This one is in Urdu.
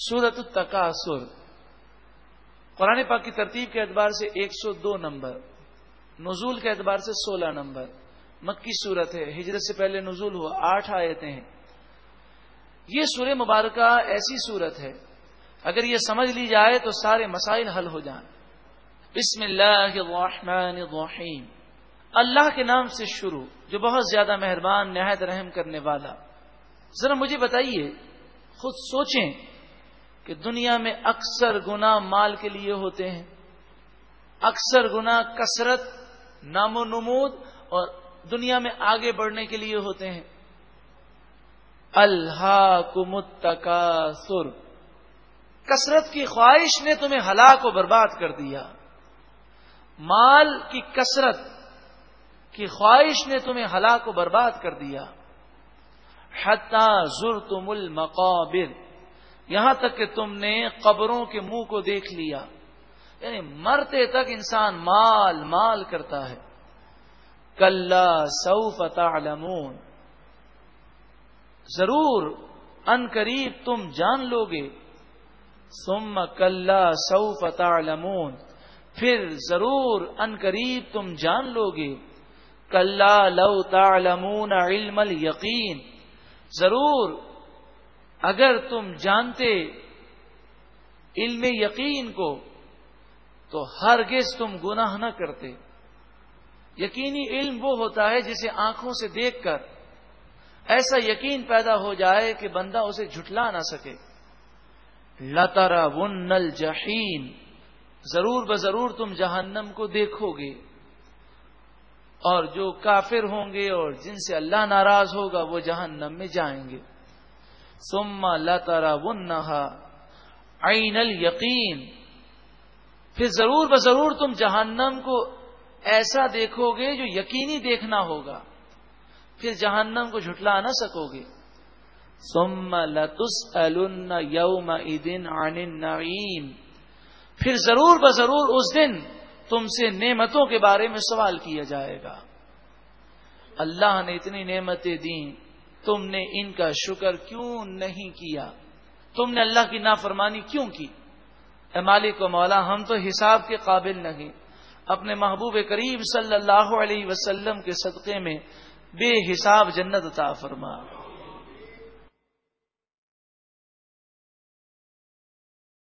سورت التکاسر قرآن پاک کی ترتیب کے اعتبار سے ایک سو دو نمبر، نزول کے اعتبار سے سولہ نمبر۔ مکی صورت ہے، ہجرت سے پہلے نزول ہوا، آٹھ آیتیں ہیں۔ یہ سورہ مبارکہ ایسی صورت ہے، اگر یہ سمجھ لی جائے تو سارے مسائل حل ہو جائیں بسم اللہ الرحمن الرحیم۔ اللہ کے نام سے شروع، جو بہت زیادہ مہربان، نہایت رحم کرنے والا۔ ذرا مجھے بتائیے، خود سوچیں۔ کہ دنیا میں اکثر گنا مال کے لیے ہوتے ہیں، اکثر گنا کثرت، نام و نمود اور دنیا میں آگے بڑھنے کے لیے ہوتے ہیں۔ اللہ کمتکاسر کثرت کی خواہش نے تمہیں ہلاک و برباد کر دیا۔ مال کی کثرت کی خواہش نے تمہیں ہلاک و برباد کر دیا۔ حتا زر تم المقابر۔ یہاں تک کہ تم نے قبروں کے منہ کو دیکھ لیا۔ یعنی مرتے تک انسان مال مال کرتا ہے۔ کل سو فتح ضرور ان قریب تم جان لو گے سم کل سو فتح پھر ضرور ان قریب تم جان لو گے کل لو تعلمون علم یقین ضرور اگر تم جانتے علم یقین کو، تو ہرگز تم گناہ نہ کرتے۔ یقینی علم وہ ہوتا ہے جسے آنکھوں سے دیکھ کر ایسا یقین پیدا ہو جائے کہ بندہ اسے جھٹلا نہ سکے۔ لتارا ون نل ضرور بضرور تم جہنم کو دیکھو گے۔ اور جو کافر ہوں گے اور جن سے اللہ ناراض ہوگا، وہ جہنم میں جائیں گے۔ سما لتارا ون نہا عین یقین پھر ضرور بضرور تم جہنم کو ایسا دیکھو گے جو یقینی دیکھنا ہوگا۔ پھر جہنم کو جھٹلا نہ سکو گے سم لتس یوم دن نعیم پھر ضرور بضرور اس دن تم سے نعمتوں کے بارے میں سوال کیا جائے گا۔ اللہ نے اتنی نعمتیں دیں۔ تم نے ان کا شکر کیوں نہیں کیا؟ تم نے اللہ کی نافرمانی کیوں کی؟ اے مالک و مولا، ہم تو حساب کے قابل نہیں۔ اپنے محبوب کریم صلی اللہ علیہ وسلم کے صدقے میں بے حساب جنت عطا فرما۔